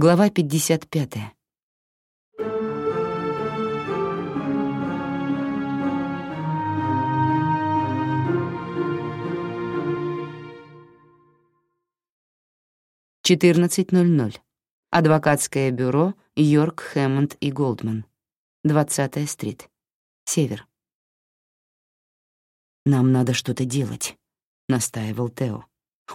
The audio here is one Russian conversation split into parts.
Глава 55. Четырнадцать ноль ноль. Адвокатское бюро Йорк, Хэммонд и Голдман. Двадцатая стрит. Север. «Нам надо что-то делать», — настаивал Тео.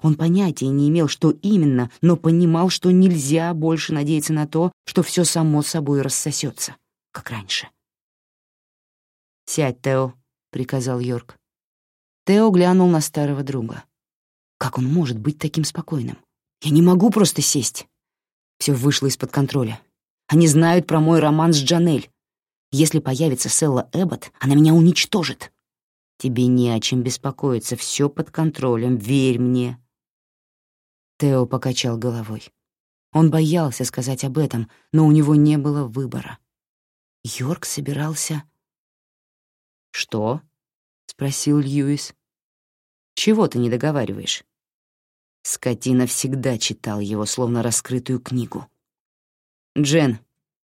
Он понятия не имел, что именно, но понимал, что нельзя больше надеяться на то, что все само собой рассосется, как раньше. «Сядь, Тео», — приказал Йорк. Тео глянул на старого друга. «Как он может быть таким спокойным? Я не могу просто сесть». Все вышло из-под контроля. Они знают про мой роман с Джанель. Если появится Селла Эббот, она меня уничтожит. Тебе не о чем беспокоиться, все под контролем, верь мне. Тео покачал головой. Он боялся сказать об этом, но у него не было выбора. Йорк собирался... «Что?» — спросил Льюис. «Чего ты не договариваешь?» Скотина всегда читал его, словно раскрытую книгу. «Джен,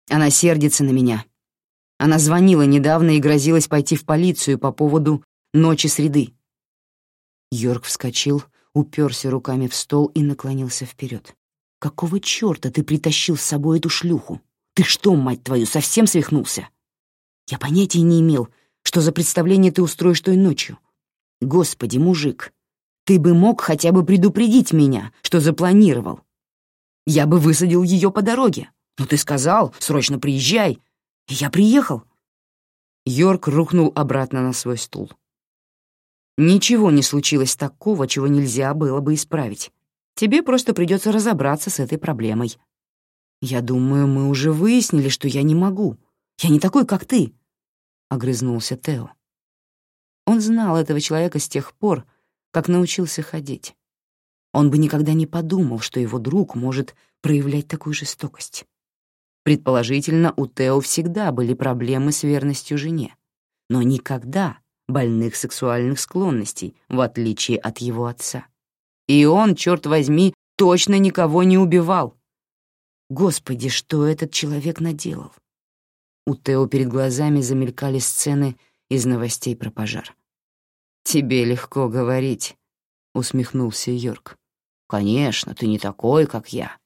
она сердится на меня. Она звонила недавно и грозилась пойти в полицию по поводу ночи среды». Йорк вскочил, уперся руками в стол и наклонился вперед. «Какого чёрта ты притащил с собой эту шлюху? Ты что, мать твою, совсем свихнулся? Я понятия не имел, что за представление ты устроишь той ночью. Господи, мужик, ты бы мог хотя бы предупредить меня, что запланировал. Я бы высадил ее по дороге. Но ты сказал, срочно приезжай. И я приехал». Йорк рухнул обратно на свой стул. Ничего не случилось такого, чего нельзя было бы исправить. Тебе просто придется разобраться с этой проблемой. Я думаю, мы уже выяснили, что я не могу. Я не такой, как ты, — огрызнулся Тео. Он знал этого человека с тех пор, как научился ходить. Он бы никогда не подумал, что его друг может проявлять такую жестокость. Предположительно, у Тео всегда были проблемы с верностью жене, но никогда больных сексуальных склонностей, в отличие от его отца. И он, черт возьми, точно никого не убивал. Господи, что этот человек наделал? У Тео перед глазами замелькали сцены из новостей про пожар. «Тебе легко говорить», — усмехнулся Йорк. «Конечно, ты не такой, как я.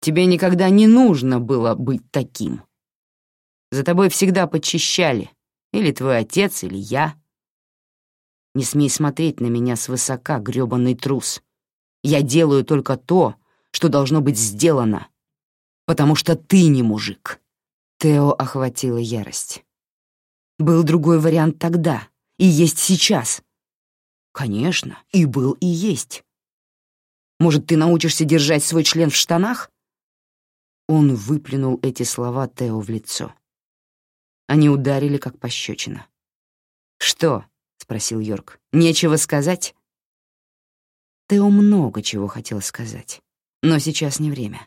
Тебе никогда не нужно было быть таким. За тобой всегда подчищали, или твой отец, или я. Не смей смотреть на меня свысока, грёбаный трус. Я делаю только то, что должно быть сделано, потому что ты не мужик». Тео охватила ярость. Был другой вариант тогда, и есть сейчас. Конечно, и был, и есть. Может, ты научишься держать свой член в штанах? Он выплюнул эти слова Тео в лицо. Они ударили, как пощечина. «Что?» — спросил Йорк. «Нечего сказать?» Тео много чего хотел сказать, но сейчас не время.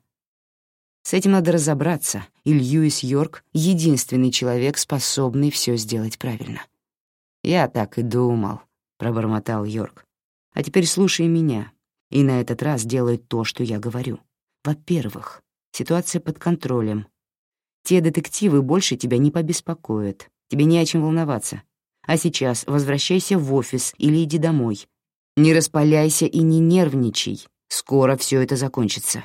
С этим надо разобраться, и Льюис Йорк — единственный человек, способный все сделать правильно. «Я так и думал», — пробормотал Йорк. «А теперь слушай меня, и на этот раз делай то, что я говорю. Во-первых, ситуация под контролем. Те детективы больше тебя не побеспокоят, тебе не о чем волноваться. А сейчас возвращайся в офис или иди домой. Не распаляйся и не нервничай. Скоро все это закончится».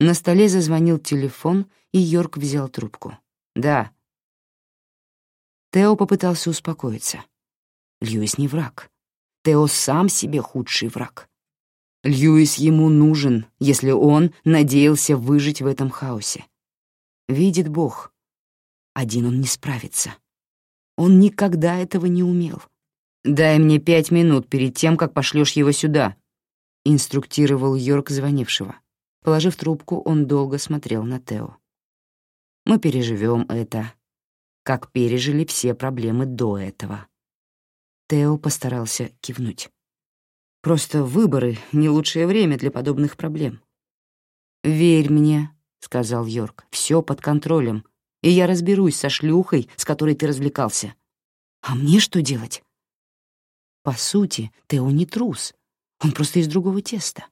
На столе зазвонил телефон, и Йорк взял трубку. «Да». Тео попытался успокоиться. Льюис не враг. Тео сам себе худший враг. Льюис ему нужен, если он надеялся выжить в этом хаосе. Видит Бог. Один он не справится. Он никогда этого не умел. «Дай мне пять минут перед тем, как пошлёшь его сюда», — инструктировал Йорк звонившего. Положив трубку, он долго смотрел на Тео. «Мы переживем это, как пережили все проблемы до этого». Тео постарался кивнуть. «Просто выборы — не лучшее время для подобных проблем». «Верь мне», — сказал Йорк, — «всё под контролем и я разберусь со шлюхой, с которой ты развлекался. А мне что делать? По сути, Тео не трус. Он просто из другого теста.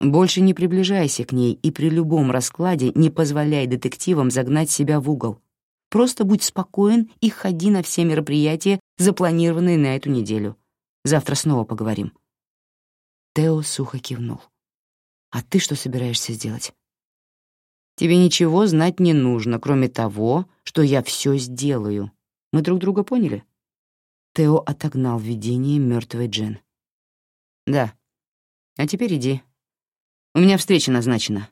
Больше не приближайся к ней и при любом раскладе не позволяй детективам загнать себя в угол. Просто будь спокоен и ходи на все мероприятия, запланированные на эту неделю. Завтра снова поговорим». Тео сухо кивнул. «А ты что собираешься сделать?» «Тебе ничего знать не нужно, кроме того, что я все сделаю. Мы друг друга поняли?» Тео отогнал видение мертвой Джен. «Да. А теперь иди. У меня встреча назначена».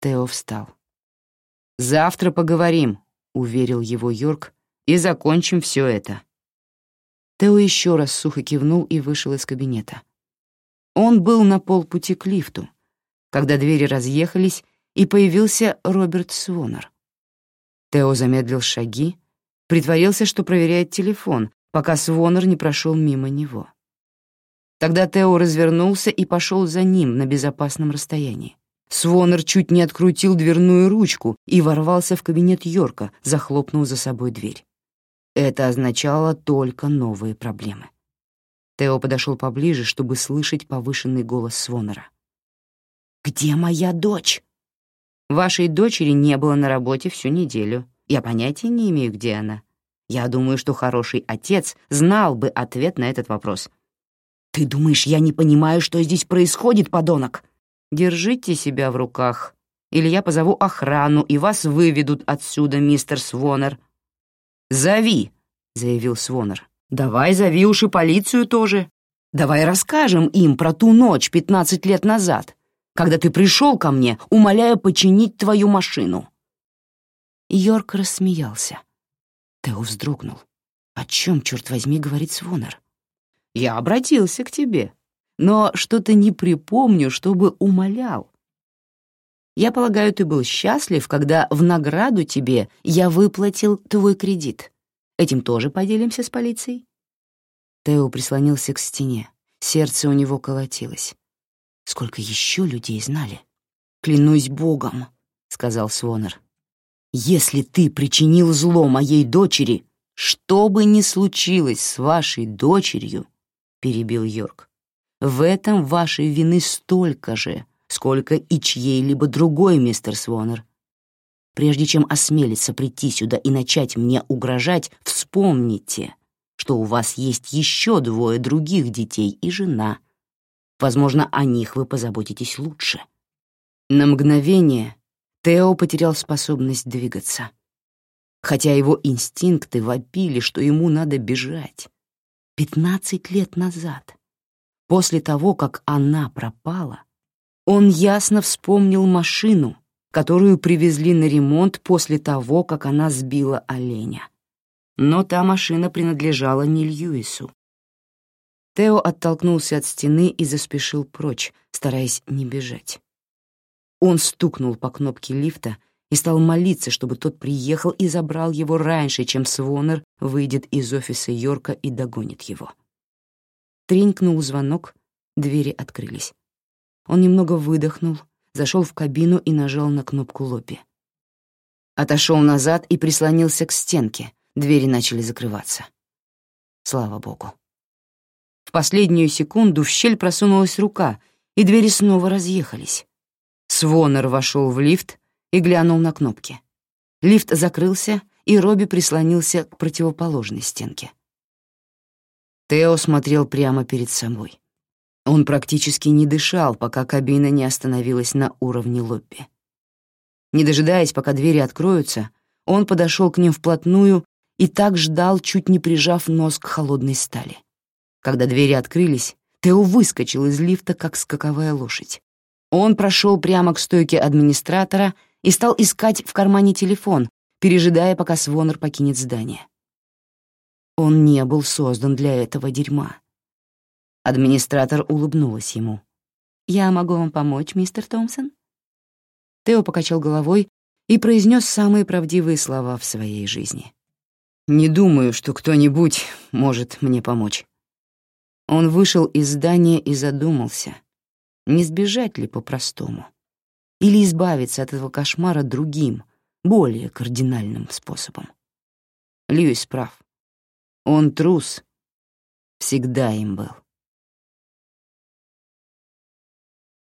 Тео встал. «Завтра поговорим», — уверил его Йорк, «и закончим все это». Тео еще раз сухо кивнул и вышел из кабинета. Он был на полпути к лифту, когда двери разъехались, и появился Роберт Свонер. Тео замедлил шаги, притворился, что проверяет телефон, пока Свонер не прошел мимо него. Тогда Тео развернулся и пошел за ним на безопасном расстоянии. Свонер чуть не открутил дверную ручку и ворвался в кабинет Йорка, захлопнув за собой дверь. Это означало только новые проблемы. Тео подошел поближе, чтобы слышать повышенный голос Свонера. «Где моя дочь?» «Вашей дочери не было на работе всю неделю. Я понятия не имею, где она. Я думаю, что хороший отец знал бы ответ на этот вопрос». «Ты думаешь, я не понимаю, что здесь происходит, подонок?» Держите себя в руках, или я позову охрану, и вас выведут отсюда, мистер Свонер. Зови, заявил Свонер. Давай зови уж и полицию тоже. Давай расскажем им про ту ночь пятнадцать лет назад, когда ты пришел ко мне, умоляя починить твою машину. Йорк рассмеялся. Тео вздрогнул. О чем, черт возьми, говорит Свонер? Я обратился к тебе, но что-то не припомню, чтобы умолял. Я полагаю, ты был счастлив, когда в награду тебе я выплатил твой кредит. Этим тоже поделимся с полицией?» Тео прислонился к стене. Сердце у него колотилось. «Сколько еще людей знали?» «Клянусь Богом», — сказал Свонер. «Если ты причинил зло моей дочери, что бы ни случилось с вашей дочерью», — перебил Йорк, в этом вашей вины столько же, сколько и чьей-либо другой, мистер Свонер. Прежде чем осмелиться прийти сюда и начать мне угрожать, вспомните, что у вас есть еще двое других детей и жена. Возможно, о них вы позаботитесь лучше. На мгновение Тео потерял способность двигаться. Хотя его инстинкты вопили, что ему надо бежать. Пятнадцать лет назад — После того, как она пропала, он ясно вспомнил машину, которую привезли на ремонт после того, как она сбила оленя. Но та машина принадлежала не Льюису. Тео оттолкнулся от стены и заспешил прочь, стараясь не бежать. Он стукнул по кнопке лифта и стал молиться, чтобы тот приехал и забрал его раньше, чем Свонер выйдет из офиса Йорка и догонит его. Тренькнул звонок, двери открылись. Он немного выдохнул, зашел в кабину и нажал на кнопку лобби. Отошел назад и прислонился к стенке. Двери начали закрываться. Слава богу. Последнюю секунду в щель просунулась рука, и двери снова разъехались. Свонер вошел в лифт и глянул на кнопки. Лифт закрылся, и Робби прислонился к противоположной стенке. Тео смотрел прямо перед собой. Он практически не дышал, пока кабина не остановилась на уровне лобби. Не дожидаясь, пока двери откроются, он подошел к ним вплотную и так ждал, чуть не прижав нос к холодной стали. Когда двери открылись, Тео выскочил из лифта, как скаковая лошадь. Он прошел прямо к стойке администратора и стал искать в кармане телефон, пережидая, пока Свонер покинет здание. Он не был создан для этого дерьма. Администратор улыбнулась ему. «Я могу вам помочь, мистер Томпсон?» Тео покачал головой и произнес самые правдивые слова в своей жизни. «Не думаю, что кто-нибудь может мне помочь». Он вышел из здания и задумался, не сбежать ли по-простому, или избавиться от этого кошмара другим, более кардинальным способом. Льюис прав. Он трус, всегда им был.